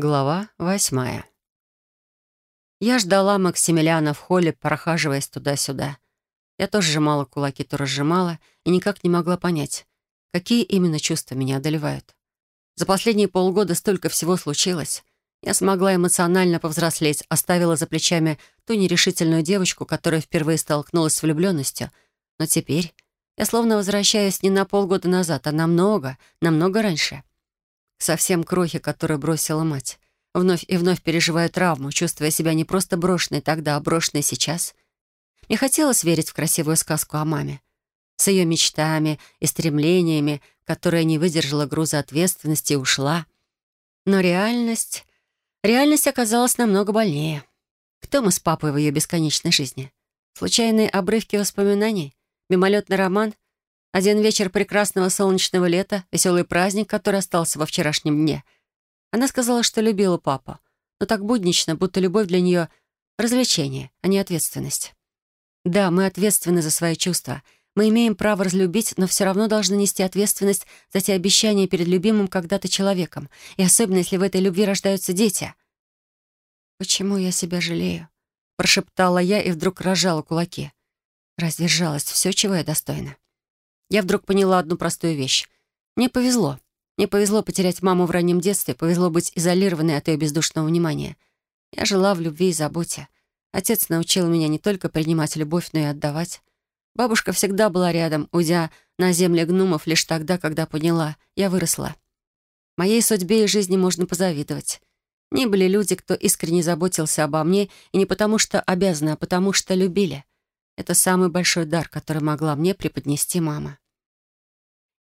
Глава восьмая. Я ждала Максимилиана в холле, прохаживаясь туда-сюда. Я тоже сжимала кулаки, то разжимала, и никак не могла понять, какие именно чувства меня одолевают. За последние полгода столько всего случилось. Я смогла эмоционально повзрослеть, оставила за плечами ту нерешительную девочку, которая впервые столкнулась с влюбленностью. Но теперь я словно возвращаюсь не на полгода назад, а намного, намного раньше — Совсем крохи, которые бросила мать. Вновь и вновь переживаю травму, чувствуя себя не просто брошенной тогда, а брошенной сейчас. Мне хотелось верить в красивую сказку о маме. С ее мечтами и стремлениями, которая не выдержала груза ответственности и ушла. Но реальность... Реальность оказалась намного больнее. Кто мы с папой в ее бесконечной жизни? Случайные обрывки воспоминаний? Мимолетный роман — один вечер прекрасного солнечного лета, веселый праздник, который остался во вчерашнем дне. Она сказала, что любила папу, но так буднично, будто любовь для нее — развлечение, а не ответственность. Да, мы ответственны за свои чувства. Мы имеем право разлюбить, но все равно должны нести ответственность за те обещания перед любимым когда-то человеком, и особенно, если в этой любви рождаются дети. «Почему я себя жалею?» — прошептала я и вдруг рожала кулаки. Разве жалость все, чего я достойна? Я вдруг поняла одну простую вещь. Мне повезло. Мне повезло потерять маму в раннем детстве, повезло быть изолированной от ее бездушного внимания. Я жила в любви и заботе. Отец научил меня не только принимать любовь, но и отдавать. Бабушка всегда была рядом, уйдя на земле гномов лишь тогда, когда поняла, я выросла. Моей судьбе и жизни можно позавидовать. Не были люди, кто искренне заботился обо мне, и не потому что обязаны, а потому что любили. Это самый большой дар, который могла мне преподнести мама.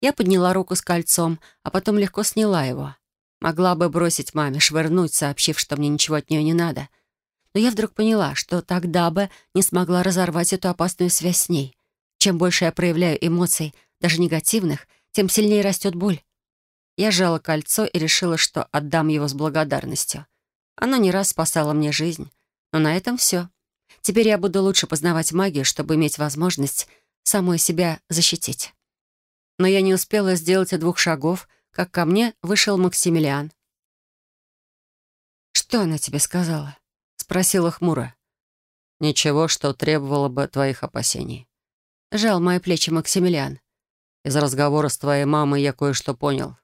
Я подняла руку с кольцом, а потом легко сняла его. Могла бы бросить маме, швырнуть, сообщив, что мне ничего от нее не надо. Но я вдруг поняла, что тогда бы не смогла разорвать эту опасную связь с ней. Чем больше я проявляю эмоций, даже негативных, тем сильнее растет боль. Я сжала кольцо и решила, что отдам его с благодарностью. Оно не раз спасало мне жизнь. Но на этом все. Теперь я буду лучше познавать магию, чтобы иметь возможность самой себя защитить. Но я не успела сделать и двух шагов, как ко мне вышел Максимилиан. «Что она тебе сказала?» — спросила хмуро. «Ничего, что требовало бы твоих опасений». Жал мои плечи Максимилиан. «Из разговора с твоей мамой я кое-что понял.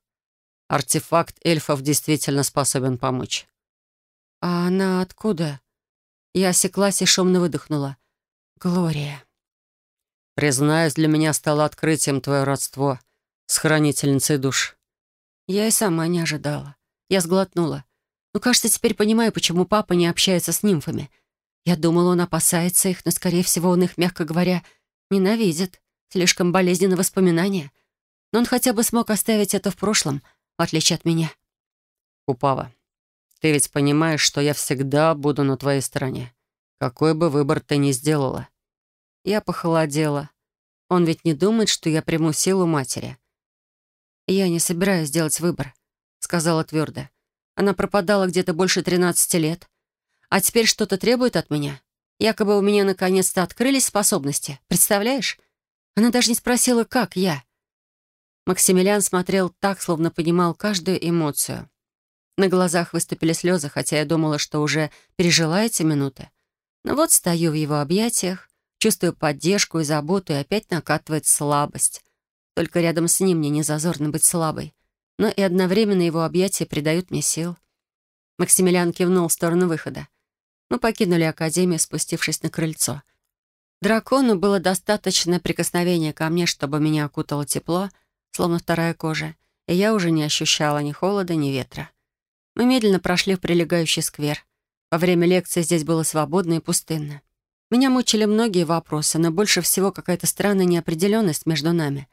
Артефакт эльфов действительно способен помочь». «А она откуда?» Я осеклась и шумно выдохнула. «Глория». «Признаюсь, для меня стало открытием твое родство с хранительницей душ». Я и сама не ожидала. Я сглотнула. Ну, кажется, теперь понимаю, почему папа не общается с нимфами. Я думала, он опасается их, но, скорее всего, он их, мягко говоря, ненавидит. Слишком болезненные воспоминания. Но он хотя бы смог оставить это в прошлом, в отличие от меня. «Купава, ты ведь понимаешь, что я всегда буду на твоей стороне. Какой бы выбор ты ни сделала. Я похолодела. Он ведь не думает, что я приму силу матери. «Я не собираюсь делать выбор», — сказала твердо. «Она пропадала где-то больше 13 лет. А теперь что-то требует от меня. Якобы у меня наконец-то открылись способности. Представляешь? Она даже не спросила, как я». Максимилиан смотрел так, словно понимал каждую эмоцию. На глазах выступили слезы, хотя я думала, что уже пережила эти минуты. Но вот стою в его объятиях, чувствую поддержку и заботу, и опять накатывает слабость. Только рядом с ним мне не зазорно быть слабой. Но и одновременно его объятия придают мне сил. Максимилиан кивнул в сторону выхода. Мы покинули Академию, спустившись на крыльцо. Дракону было достаточно прикосновения ко мне, чтобы меня окутало тепло, словно вторая кожа, и я уже не ощущала ни холода, ни ветра. Мы медленно прошли в прилегающий сквер. Во время лекции здесь было свободно и пустынно. Меня мучили многие вопросы, но больше всего какая-то странная неопределенность между нами.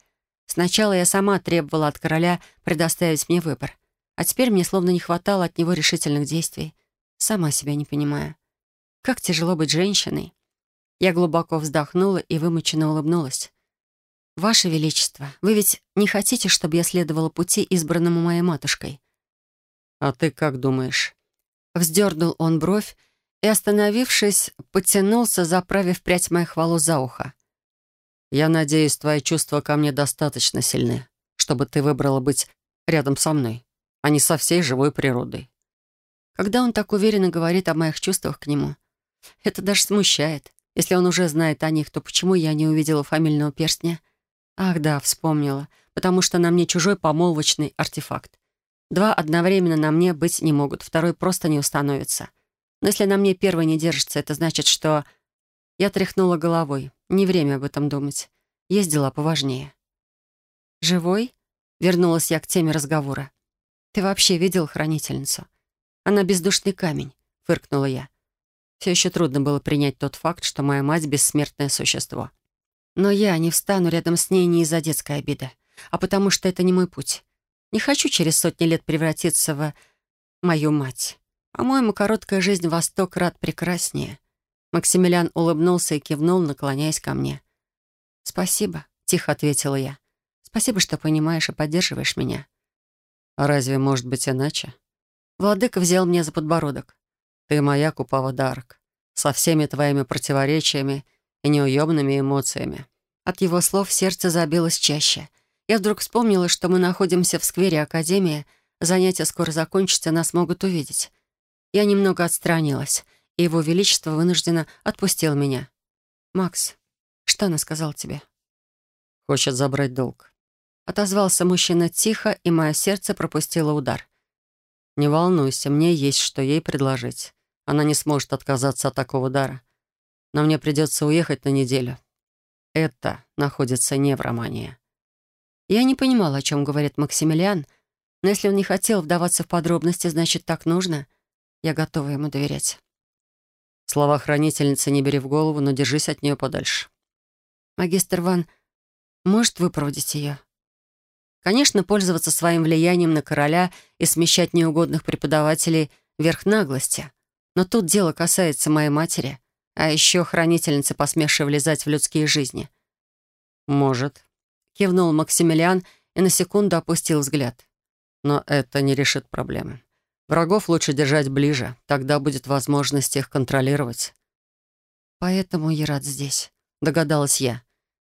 Сначала я сама требовала от короля предоставить мне выбор, а теперь мне словно не хватало от него решительных действий. Сама себя не понимаю. Как тяжело быть женщиной. Я глубоко вздохнула и вымученно улыбнулась. «Ваше Величество, вы ведь не хотите, чтобы я следовала пути, избранному моей матушкой?» «А ты как думаешь?» Вздернул он бровь и, остановившись, потянулся, заправив прядь моих волос за ухо. «Я надеюсь, твои чувства ко мне достаточно сильны, чтобы ты выбрала быть рядом со мной, а не со всей живой природой». Когда он так уверенно говорит о моих чувствах к нему, это даже смущает. Если он уже знает о них, то почему я не увидела фамильного перстня? Ах да, вспомнила. Потому что на мне чужой помолвочный артефакт. Два одновременно на мне быть не могут, второй просто не установится. Но если на мне первый не держится, это значит, что... Я тряхнула головой. Не время об этом думать. Есть дела поважнее. «Живой?» — вернулась я к теме разговора. «Ты вообще видел хранительницу?» «Она бездушный камень», — фыркнула я. Все еще трудно было принять тот факт, что моя мать — бессмертное существо. Но я не встану рядом с ней не из-за детской обиды, а потому что это не мой путь. Не хочу через сотни лет превратиться в мою мать. По-моему, короткая жизнь во сто крат прекраснее. Максимилиан улыбнулся и кивнул, наклоняясь ко мне. «Спасибо», — тихо ответила я. «Спасибо, что понимаешь и поддерживаешь меня». «А разве может быть иначе?» Владыка взял меня за подбородок. «Ты моя Купава Дарк, со всеми твоими противоречиями и неуемными эмоциями». От его слов сердце забилось чаще — я вдруг вспомнила, что мы находимся в сквере Академии, занятия скоро закончатся, нас могут увидеть. Я немного отстранилась, и Его Величество вынужденно отпустил меня. «Макс, что она сказала тебе?» «Хочет забрать долг». Отозвался мужчина тихо, и мое сердце пропустило удар. «Не волнуйся, мне есть что ей предложить. Она не сможет отказаться от такого дара. Но мне придется уехать на неделю. Это находится не в Романии. Я не понимала, о чем говорит Максимилиан, но если он не хотел вдаваться в подробности, значит, так нужно. Я готова ему доверять. Слова хранительницы не бери в голову, но держись от нее подальше. Магистр Ван может выпроводить ее? Конечно, пользоваться своим влиянием на короля и смещать неугодных преподавателей вверх наглости. Но тут дело касается моей матери, а еще хранительницы, посмевшей влезать в людские жизни. «Может», Кивнул Максимилиан и на секунду опустил взгляд. Но это не решит проблемы. Врагов лучше держать ближе, тогда будет возможность их контролировать. «Поэтому я рад здесь», — догадалась я.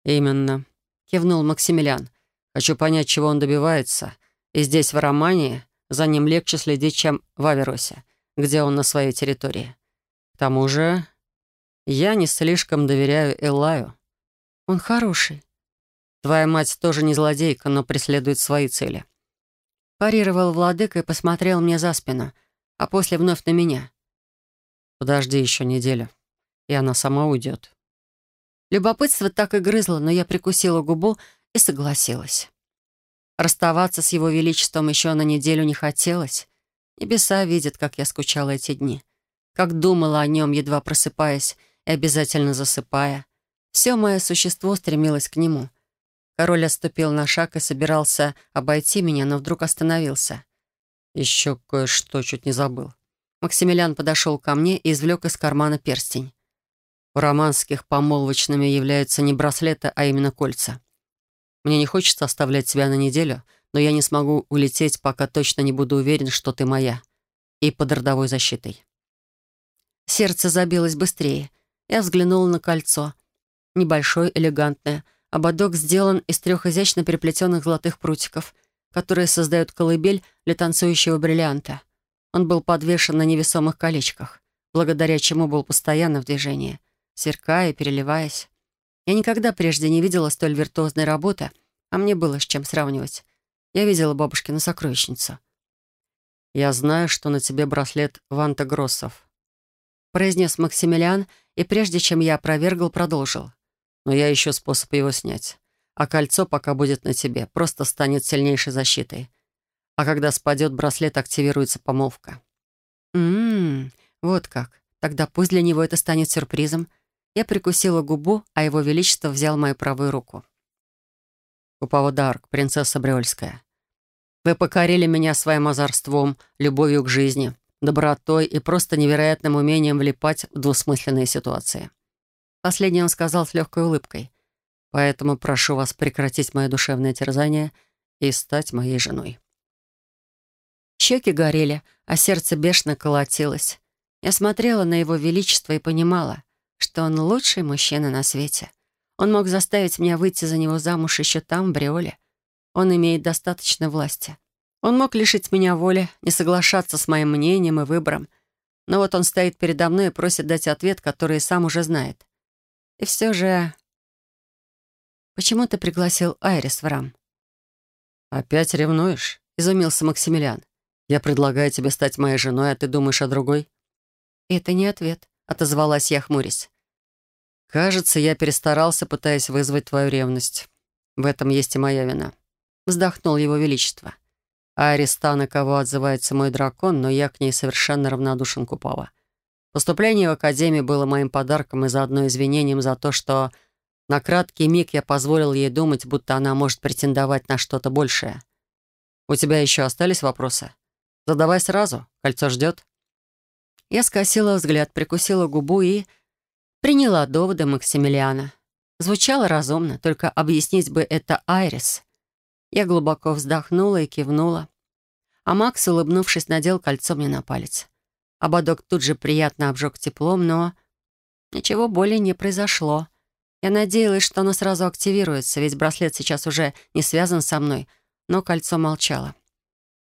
«Именно», — кивнул Максимилиан. «Хочу понять, чего он добивается. И здесь, в Романии, за ним легче следить, чем в Аверосе, где он на своей территории. К тому же, я не слишком доверяю Элаю». «Он хороший», Твоя мать тоже не злодейка, но преследует свои цели». Парировал владыка и посмотрел мне за спину, а после вновь на меня. «Подожди еще неделю, и она сама уйдет». Любопытство так и грызло, но я прикусила губу и согласилась. Расставаться с его величеством еще на неделю не хотелось. Небеса видят, как я скучала эти дни. Как думала о нем, едва просыпаясь и обязательно засыпая. Все мое существо стремилось к нему — Король отступил на шаг и собирался обойти меня, но вдруг остановился. «Еще кое-что чуть не забыл». Максимилиан подошел ко мне и извлек из кармана перстень. У романских помолвочными являются не браслеты, а именно кольца. Мне не хочется оставлять тебя на неделю, но я не смогу улететь, пока точно не буду уверен, что ты моя. И под родовой защитой. Сердце забилось быстрее. Я взглянула на кольцо. Небольшое, элегантное — Ободок сделан из трех изящно переплетенных золотых прутиков, которые создают колыбель для танцующего бриллианта. Он был подвешен на невесомых колечках, благодаря чему был постоянно в движении, сверкая и переливаясь. Я никогда прежде не видела столь виртуозной работы, а мне было с чем сравнивать. Я видела бабушкину сокровищницу. «Я знаю, что на тебе браслет Ванта Гроссов», произнес Максимилиан, и прежде чем я опровергл, продолжил но я ищу способ его снять. А кольцо пока будет на тебе, просто станет сильнейшей защитой. А когда спадет браслет, активируется помолвка. Ммм, вот как. Тогда пусть для него это станет сюрпризом. Я прикусила губу, а его величество взял мою правую руку. Купава Дарк, принцесса Бриольская. Вы покорили меня своим озорством, любовью к жизни, добротой и просто невероятным умением влипать в двусмысленные ситуации. Последнее он сказал с легкой улыбкой. «Поэтому прошу вас прекратить мое душевное терзание и стать моей женой». Щеки горели, а сердце бешено колотилось. Я смотрела на его величество и понимала, что он лучший мужчина на свете. Он мог заставить меня выйти за него замуж еще там, в Бриоле. Он имеет достаточно власти. Он мог лишить меня воли, не соглашаться с моим мнением и выбором. Но вот он стоит передо мной и просит дать ответ, который и сам уже знает. И все же... «Почему ты пригласил Айрис в рам?» «Опять ревнуешь?» — изумился Максимилиан. «Я предлагаю тебе стать моей женой, а ты думаешь о другой?» «Это не ответ», — отозвалась я, хмурясь. «Кажется, я перестарался, пытаясь вызвать твою ревность. В этом есть и моя вина». Вздохнул его величество. Айрис та, на кого отзывается мой дракон, но я к ней совершенно равнодушен Купава. Поступление в Академию было моим подарком и заодно извинением за то, что на краткий миг я позволил ей думать, будто она может претендовать на что-то большее. «У тебя еще остались вопросы? Задавай сразу, кольцо ждет». Я скосила взгляд, прикусила губу и приняла доводы Максимилиана. Звучало разумно, только объяснить бы это Айрис. Я глубоко вздохнула и кивнула. А Макс, улыбнувшись, надел кольцо мне на палец. Ободок тут же приятно обжег теплом, но ничего более не произошло. Я надеялась, что оно сразу активируется, ведь браслет сейчас уже не связан со мной, но кольцо молчало.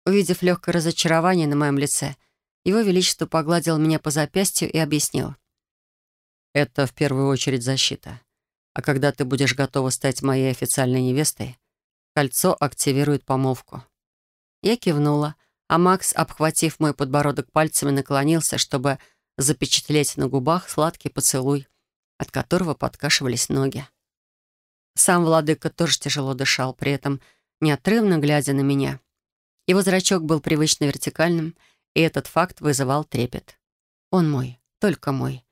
Увидев легкое разочарование на моем лице, его Величество погладил меня по запястью и объяснил. «Это в первую очередь защита. А когда ты будешь готова стать моей официальной невестой, кольцо активирует помолвку». Я кивнула, а Макс, обхватив мой подбородок пальцами, наклонился, чтобы запечатлеть на губах сладкий поцелуй от которого подкашивались ноги. Сам владыка тоже тяжело дышал, при этом неотрывно глядя на меня. Его зрачок был привычно вертикальным, и этот факт вызывал трепет. Он мой, только мой.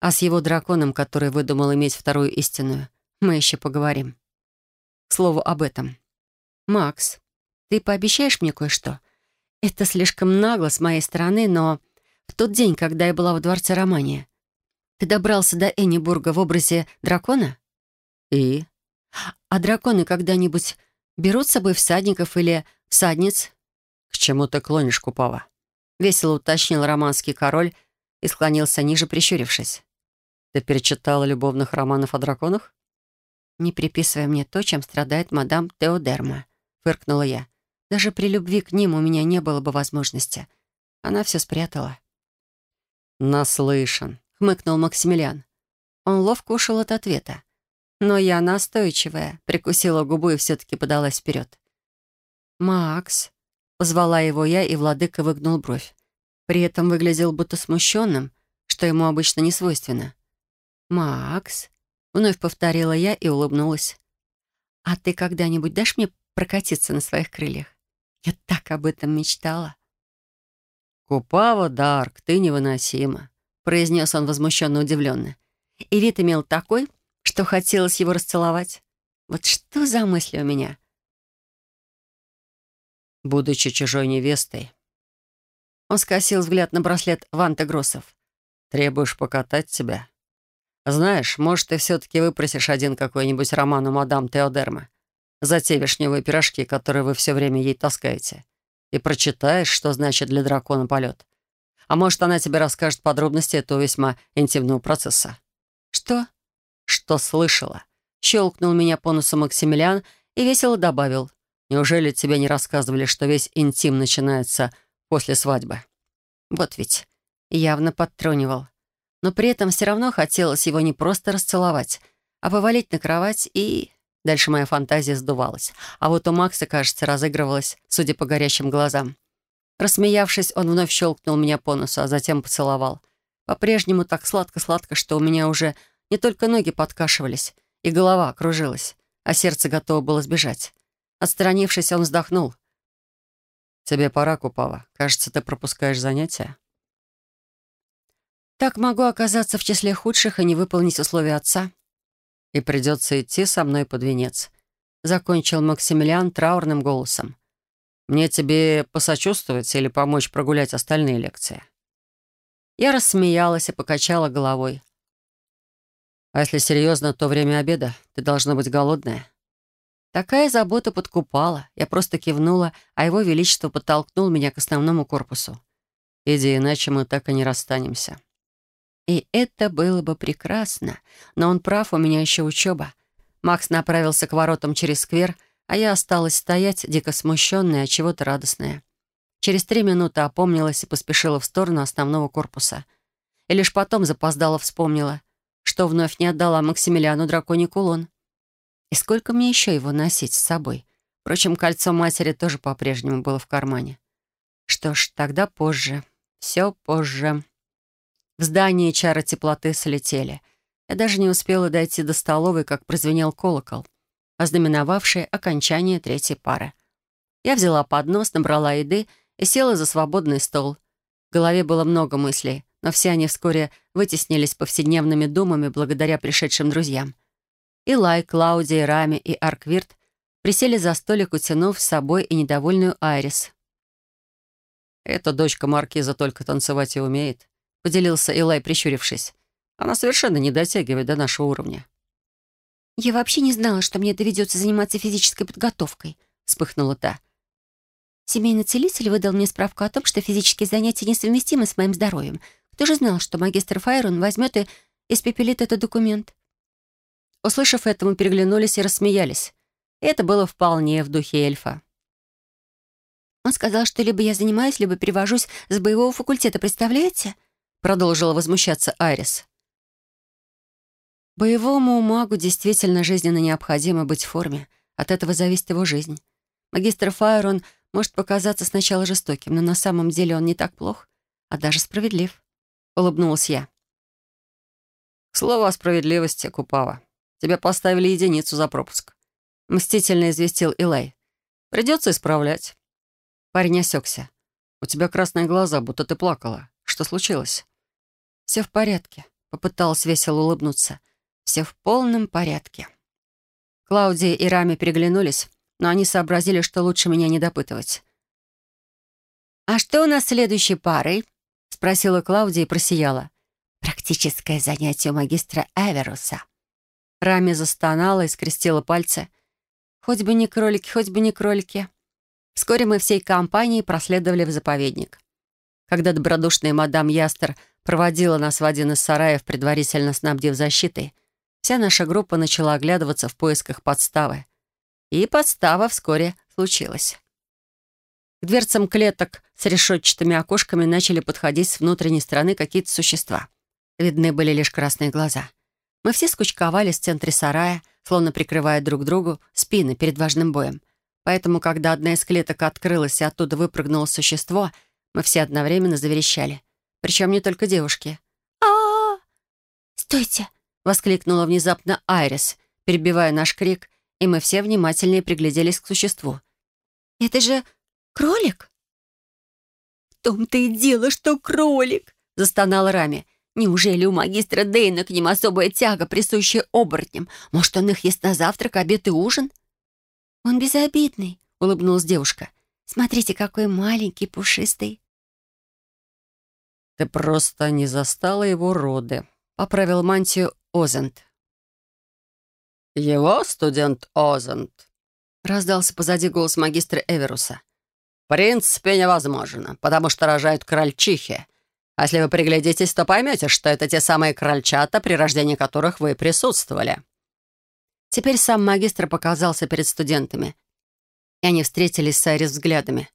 А с его драконом, который выдумал иметь вторую истинную, мы еще поговорим. К слову об этом. «Макс, ты пообещаешь мне кое-что? Это слишком нагло с моей стороны, но в тот день, когда я была в дворце Романия, ты добрался до Эннибурга в образе дракона? И? А драконы когда-нибудь берут с собой всадников или всадниц? К чему ты клонишь, Купава? Весело уточнил романский король и склонился ниже, прищурившись. Ты перечитала любовных романов о драконах? Не приписывай мне то, чем страдает мадам Теодерма, фыркнула я. Даже при любви к ним у меня не было бы возможности. Она все спрятала. Наслышан, — хмыкнул Максимилиан. Он ловко ушел от ответа. Но я настойчивая, прикусила губу и все-таки подалась вперед. «Макс», — позвала его я, и владыка выгнул бровь. При этом выглядел будто смущенным, что ему обычно не свойственно. «Макс», — вновь повторила я и улыбнулась. «А ты когда-нибудь дашь мне прокатиться на своих крыльях? Я так об этом мечтала». «Купава, Дарк, ты невыносима», произнес он возмущенно удивленно. И вид имел такой, что хотелось его расцеловать. Вот что за мысли у меня? Будучи чужой невестой, он скосил взгляд на браслет Ванта Гроссов. «Требуешь покатать тебя? Знаешь, может, ты все-таки выпросишь один какой-нибудь роман у мадам Теодермы за те вишневые пирожки, которые вы все время ей таскаете, и прочитаешь, что значит для дракона полет. А может, она тебе расскажет подробности этого весьма интимного процесса». «Что?» «Что слышала?» Щелкнул меня по носу Максимилиан и весело добавил. «Неужели тебе не рассказывали, что весь интим начинается после свадьбы?» Вот ведь явно подтрунивал. Но при этом все равно хотелось его не просто расцеловать, а повалить на кровать и... Дальше моя фантазия сдувалась. А вот у Макса, кажется, разыгрывалась, судя по горящим глазам. Рассмеявшись, он вновь щелкнул меня по носу, а затем поцеловал. По-прежнему так сладко-сладко, что у меня уже не только ноги подкашивались, и голова кружилась, а сердце готово было сбежать. Отстранившись, он вздохнул. «Тебе пора, Купава. Кажется, ты пропускаешь занятия». «Так могу оказаться в числе худших и не выполнить условия отца». «И придется идти со мной под венец», — закончил Максимилиан траурным голосом. Мне тебе посочувствовать или помочь прогулять остальные лекции?» Я рассмеялась и покачала головой. «А если серьезно, то время обеда. Ты должна быть голодная». Такая забота подкупала. Я просто кивнула, а его величество подтолкнул меня к основному корпусу. «Иди, иначе мы так и не расстанемся». И это было бы прекрасно. Но он прав, у меня еще учеба. Макс направился к воротам через сквер, а я осталась стоять, дико смущенная, от чего-то радостная. Через три минуты опомнилась и поспешила в сторону основного корпуса. И лишь потом запоздала вспомнила, что вновь не отдала Максимилиану драконий кулон. И сколько мне еще его носить с собой? Впрочем, кольцо матери тоже по-прежнему было в кармане. Что ж, тогда позже. Все позже. В здании чары теплоты слетели. Я даже не успела дойти до столовой, как прозвенел колокол, ознаменовавший окончание третьей пары. Я взяла поднос, набрала еды и села за свободный стол. В голове было много мыслей, но все они вскоре вытеснились повседневными думами благодаря пришедшим друзьям. Илай, Клаудия, Рами и Арквирт присели за столик, утянув с собой и недовольную Айрис. «Эта дочка Маркиза только танцевать и умеет», — поделился Илай, прищурившись. «Она совершенно не дотягивает до нашего уровня». «Я вообще не знала, что мне доведется заниматься физической подготовкой», — вспыхнула та. «Семейный целитель выдал мне справку о том, что физические занятия несовместимы с моим здоровьем. Кто же знал, что магистр Файрон возьмет и испепелит этот документ?» Услышав это, мы переглянулись и рассмеялись. Это было вполне в духе эльфа. «Он сказал, что либо я занимаюсь, либо перевожусь с боевого факультета, представляете?» Продолжила возмущаться Айрис. Боевому магу действительно жизненно необходимо быть в форме. От этого зависит его жизнь. Магистр Файрон может показаться сначала жестоким, но на самом деле он не так плох, а даже справедлив. Улыбнулась я. Слово о справедливости, Купава. Тебя поставили единицу за пропуск. Мстительно известил Илай. Придется исправлять. Парень осекся. У тебя красные глаза, будто ты плакала. Что случилось? Все в порядке. Попыталась весело улыбнуться. Все в полном порядке. Клаудия и Рами переглянулись, но они сообразили, что лучше меня не допытывать. «А что у нас следующей парой?» — спросила Клаудия и просияла. «Практическое занятие у магистра Эверуса», Рами застонала и скрестила пальцы. Хоть бы не кролики, хоть бы не кролики. Вскоре мы всей компанией проследовали в заповедник. Когда добродушная мадам Ястер проводила нас в один из сараев, предварительно снабдив защитой, вся наша группа начала оглядываться в поисках подставы. И подстава вскоре случилась. К дверцам клеток с решетчатыми окошками начали подходить с внутренней стороны какие-то существа. Видны были лишь красные глаза. Мы все скучковались в центре сарая, словно прикрывая друг другу спины перед важным боем. Поэтому, когда одна из клеток открылась и оттуда выпрыгнуло существо, мы все одновременно заверещали. Причем не только девушки. а, -а, -а! «Стойте!» — воскликнула внезапно Айрис, перебивая наш крик, и мы все внимательнее пригляделись к существу. «Это же кролик?» «В том-то и дело, что кролик!» — застонал Рами. Неужели у магистра Дейна к ним особая тяга, присущая оборотням? Может, он их ест на завтрак, обед и ужин?» «Он безобидный», — улыбнулась девушка. «Смотрите, какой маленький, пушистый». «Ты просто не застала его роды», — поправил мантию Озент. «Его студент Озент», — раздался позади голос магистра Эверуса. «В принципе, невозможно, потому что рожают крольчихи, а если вы приглядитесь, то поймете, что это те самые крольчата, при рождении которых вы присутствовали». Теперь сам магистр показался перед студентами, и они встретились с Айрис взглядами.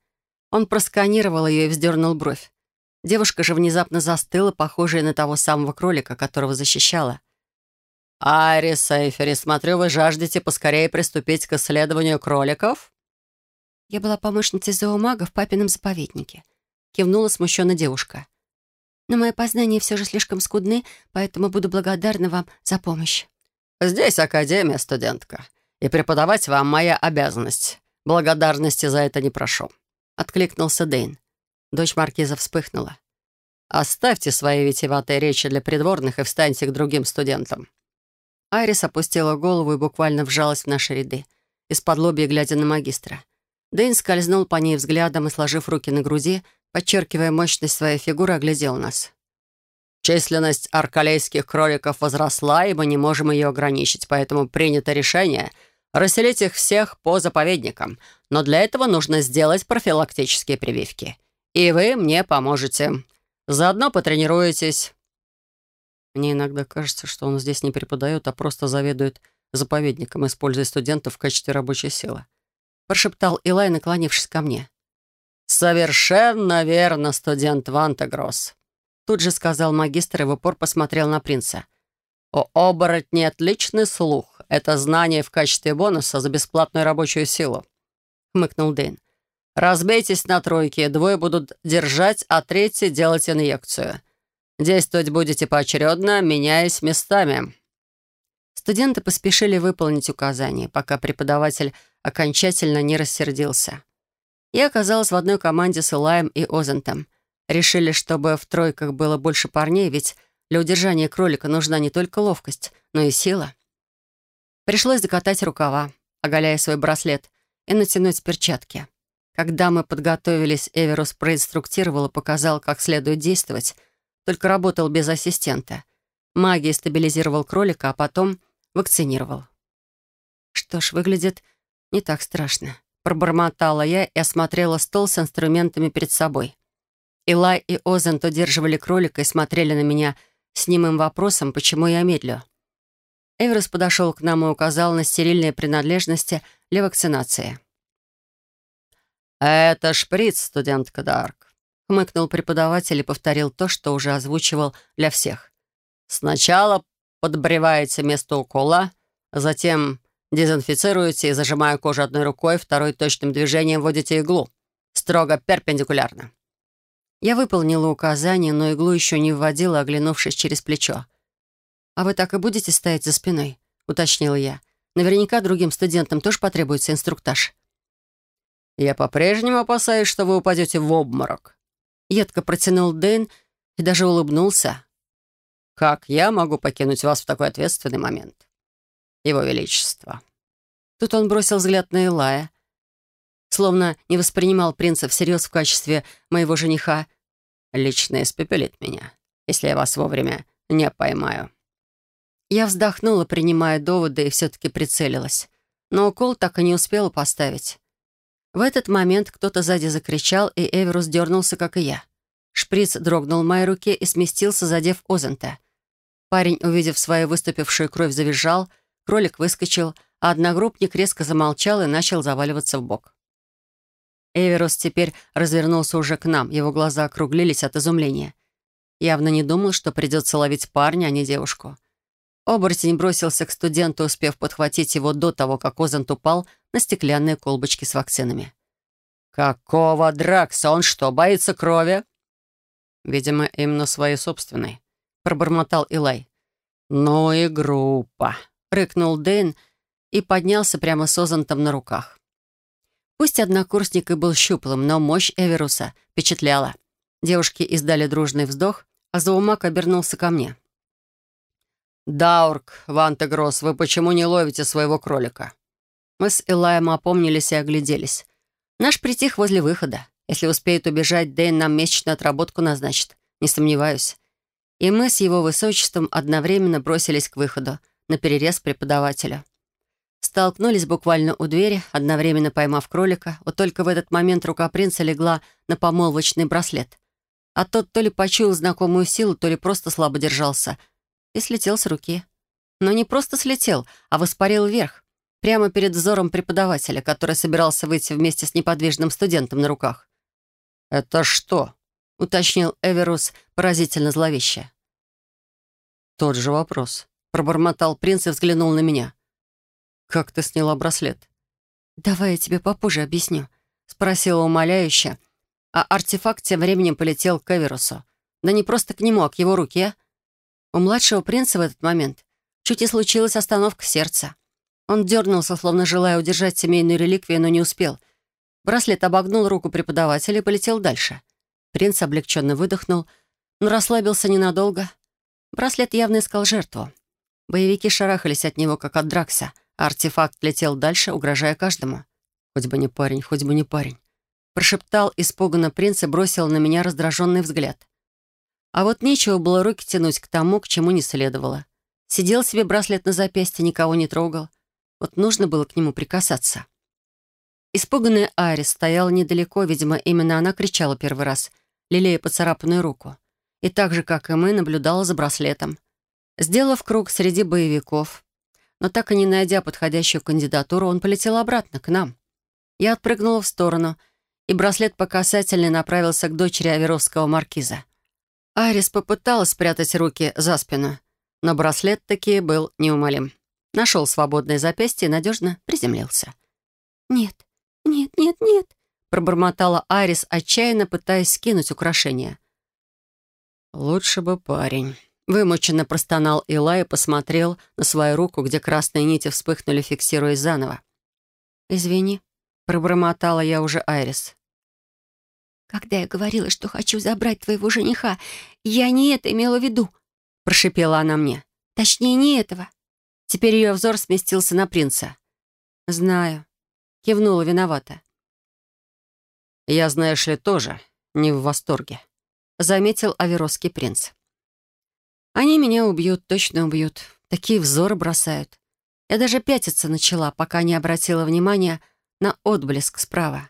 Он просканировал ее и вздернул бровь. Девушка же внезапно застыла, похожая на того самого кролика, которого защищала. «Айрис Эйфери, смотрю, вы жаждете поскорее приступить к исследованию кроликов?» Я была помощницей зоомага в папином заповеднике. Кивнула смущенно девушка. Но мои познания все же слишком скудны, поэтому буду благодарна вам за помощь». «Здесь академия, студентка, и преподавать вам моя обязанность. Благодарности за это не прошу», — откликнулся Дейн. Дочь маркиза вспыхнула. «Оставьте свои витиеватые речи для придворных и встаньте к другим студентам». Айрис опустила голову и буквально вжалась в наши ряды, из-под лобья глядя на магистра. Дэйн скользнул по ней взглядом и, сложив руки на груди, подчеркивая мощность своей фигуры, оглядел нас. «Численность аркалейских кроликов возросла, и мы не можем ее ограничить, поэтому принято решение расселить их всех по заповедникам. Но для этого нужно сделать профилактические прививки. И вы мне поможете. Заодно потренируетесь». Мне иногда кажется, что он здесь не преподает, а просто заведует заповедником, используя студентов в качестве рабочей силы. прошептал Илай, наклонившись ко мне. «Совершенно верно, студент Вантагросс», тут же сказал магистр и в упор посмотрел на принца. «У оборотней отличный слух. Это знание в качестве бонуса за бесплатную рабочую силу», — хмыкнул Дэйн. «Разбейтесь на тройки, двое будут держать, а третий — делать инъекцию. Действовать будете поочередно, меняясь местами». Студенты поспешили выполнить указания, пока преподаватель окончательно не рассердился. Я оказалась в одной команде с Илаем и Озентом. Решили, чтобы в тройках было больше парней, ведь для удержания кролика нужна не только ловкость, но и сила. Пришлось закатать рукава, оголяя свой браслет, и натянуть перчатки. Когда мы подготовились, Эверус проинструктировал и показал, как следует действовать, только работал без ассистента. Магией стабилизировал кролика, а потом вакцинировал. Что ж, выглядит не так страшно. Пробормотала я и осмотрела стол с инструментами перед собой. Илай и Озент удерживали кролика и смотрели на меня с немым вопросом, почему я медлю. Эверус подошел к нам и указал на стерильные принадлежности для вакцинации. «Это шприц, студентка Дарк», — хмыкнул преподаватель и повторил то, что уже озвучивал для всех. «Сначала подбреваете место укола, затем дезинфицируете и, зажимая кожу одной рукой, второй точным движением вводите иглу. Строго перпендикулярно». Я выполнила указание, но иглу еще не вводила, оглянувшись через плечо. «А вы так и будете стоять за спиной?» — уточнила я. «Наверняка другим студентам тоже потребуется инструктаж». «Я по-прежнему опасаюсь, что вы упадете в обморок», — едко протянул Дэйн и даже улыбнулся. «Как я могу покинуть вас в такой ответственный момент?» «Его Величество». Тут он бросил взгляд на Илая, словно не воспринимал принца всерьез в качестве моего жениха. «Лично испепелит меня, если я вас вовремя не поймаю». Я вздохнула, принимая доводы, и все-таки прицелилась. Но укол так и не успела поставить. В этот момент кто-то сзади закричал, и Эверус дернулся, как и я. Шприц дрогнул в моей руке и сместился, задев Озента. Парень, увидев свою выступившую кровь, завизжал, кролик выскочил, а одногруппник резко замолчал и начал заваливаться в бок. Эверус теперь развернулся уже к нам, его глаза округлились от изумления. Явно не думал, что придется ловить парня, а не девушку. Оборотень бросился к студенту, успев подхватить его до того, как Озент упал на стеклянные колбочки с вакцинами. «Какого Дракса? Он что, боится крови?» «Видимо, именно своей собственной», — пробормотал Илай. «Ну и группа», — рыкнул Дэйн и поднялся прямо с Озентом на руках. Пусть однокурсник и был щуплым, но мощь Эверуса впечатляла. Девушки издали дружный вздох, а Заумак обернулся ко мне. «Даурк, Вантегросс, вы почему не ловите своего кролика?» Мы с Элаем опомнились и огляделись. Наш притих возле выхода. Если успеет убежать, Дэйн нам месячную отработку назначит. Не сомневаюсь. И мы с его высочеством одновременно бросились к выходу, на перерез преподавателя. Столкнулись буквально у двери, одновременно поймав кролика. Вот только в этот момент рука принца легла на помолвочный браслет. А тот то ли почуял знакомую силу, то ли просто слабо держался — и слетел с руки. Но не просто слетел, а воспарил вверх, прямо перед взором преподавателя, который собирался выйти вместе с неподвижным студентом на руках. «Это что?» — уточнил Эверус поразительно зловеще. «Тот же вопрос», — пробормотал принц и взглянул на меня. «Как ты сняла браслет?» «Давай я тебе попозже объясню», — спросила умоляюще, а артефакт тем временем полетел к Эверусу. Да не просто к нему, а к его руке. У младшего принца в этот момент чуть и случилась остановка сердца. Он дернулся, словно желая удержать семейную реликвию, но не успел. Браслет обогнул руку преподавателя и полетел дальше. Принц облегченно выдохнул, но расслабился ненадолго. Браслет явно искал жертву. Боевики шарахались от него, как от Дракса, а артефакт летел дальше, угрожая каждому. «Хоть бы не парень, хоть бы не парень», — прошептал испуганно принц и бросил на меня раздраженный взгляд. А вот нечего было руки тянуть к тому, к чему не следовало. Сидел себе браслет на запястье, никого не трогал. Вот нужно было к нему прикасаться. Испуганная Арис стояла недалеко, видимо, именно она кричала первый раз, лелея поцарапанную руку. И так же, как и мы, наблюдала за браслетом. Сделав круг среди боевиков, но так и не найдя подходящую кандидатуру, он полетел обратно, к нам. Я отпрыгнула в сторону, и браслет по касательной направился к дочери Аверовского маркиза. Айрис попыталась спрятать руки за спину, но браслет таки был неумолим. Нашел свободное запястье и надежно приземлился. «Нет, нет, нет, нет», — пробормотала Айрис, отчаянно пытаясь скинуть украшение. «Лучше бы парень». Вымученно простонал Илай и посмотрел на свою руку, где красные нити вспыхнули, фиксируясь заново. «Извини», — пробормотала я уже Айрис. «Когда я говорила, что хочу забрать твоего жениха, я не это имела в виду», — прошипела она мне. «Точнее, не этого». Теперь ее взор сместился на принца. «Знаю», — кивнула виновата. «Я, знаешь ли, тоже не в восторге», — заметил Аверосский принц. «Они меня убьют, точно убьют. Такие взоры бросают. Я даже пятиться начала, пока не обратила внимания на отблеск справа.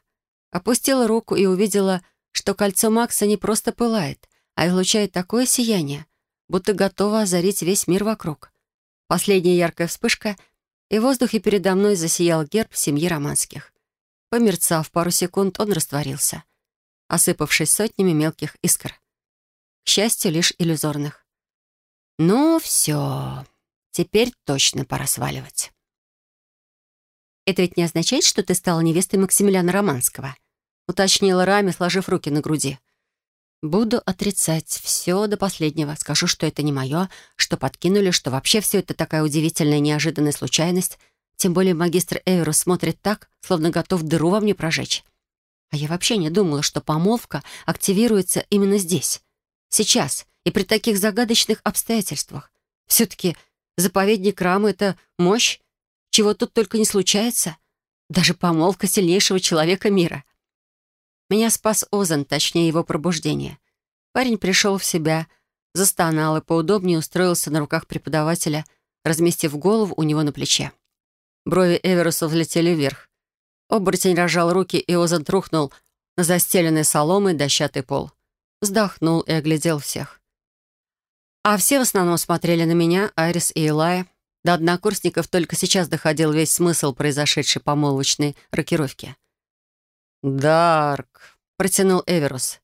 Опустила руку и увидела, что кольцо Макса не просто пылает, а излучает такое сияние, будто готово озарить весь мир вокруг. Последняя яркая вспышка, и в воздухе передо мной засиял герб семьи Романских. Померцав пару секунд, он растворился, осыпавшись сотнями мелких искр. К счастью, лишь иллюзорных. «Ну, все. Теперь точно пора сваливать». «Это ведь не означает, что ты стала невестой Максимилиана Романского?» — уточнила Рами, сложив руки на груди. «Буду отрицать все до последнего. Скажу, что это не мое, что подкинули, что вообще все это такая удивительная неожиданная случайность. Тем более магистр Эверус смотрит так, словно готов дыру во мне прожечь. А я вообще не думала, что помолвка активируется именно здесь, сейчас и при таких загадочных обстоятельствах. Все-таки заповедник Рамы — это мощь, чего тут только не случается. Даже помолвка сильнейшего человека мира. Меня спас Озан, точнее его пробуждение. Парень пришел в себя, застонал и поудобнее устроился на руках преподавателя, разместив голову у него на плече. Брови Эверуса взлетели вверх. Оборотень рожал руки, и Озан трухнул на застеленный соломой дощатый пол. Вздохнул и оглядел всех. А все в основном смотрели на меня, Айрис и Илая. До однокурсников только сейчас доходил весь смысл произошедшей помолвочной рокировки. «Дарк», — протянул Эверус.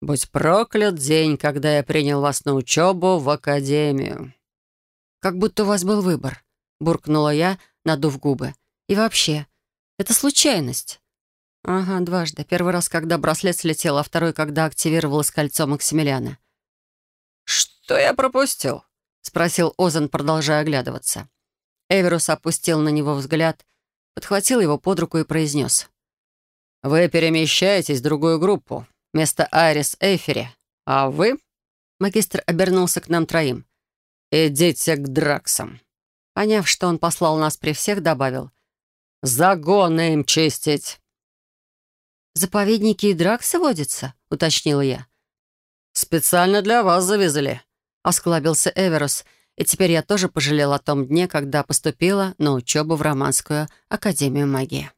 «Будь проклят день, когда я принял вас на учебу в академию». «Как будто у вас был выбор», — буркнула я, надув губы. «И вообще, это случайность». «Ага, дважды. Первый раз, когда браслет слетел, а второй, когда активировалось кольцо Максимилиана». «Что я пропустил?» — спросил Озан, продолжая оглядываться. Эверус опустил на него взгляд, подхватил его под руку и произнес. «Вы перемещаетесь в другую группу, вместо Айрис Эйфери, а вы...» Магистр обернулся к нам троим. «Идите к Драксам». Поняв, что он послал нас при всех, добавил. «Загоны им чистить». «Заповедники и Драксы водятся?» — уточнила я. «Специально для вас завезли», Осклабился Эверус, и теперь я тоже пожалел о том дне, когда поступила на учебу в Романскую академию магии.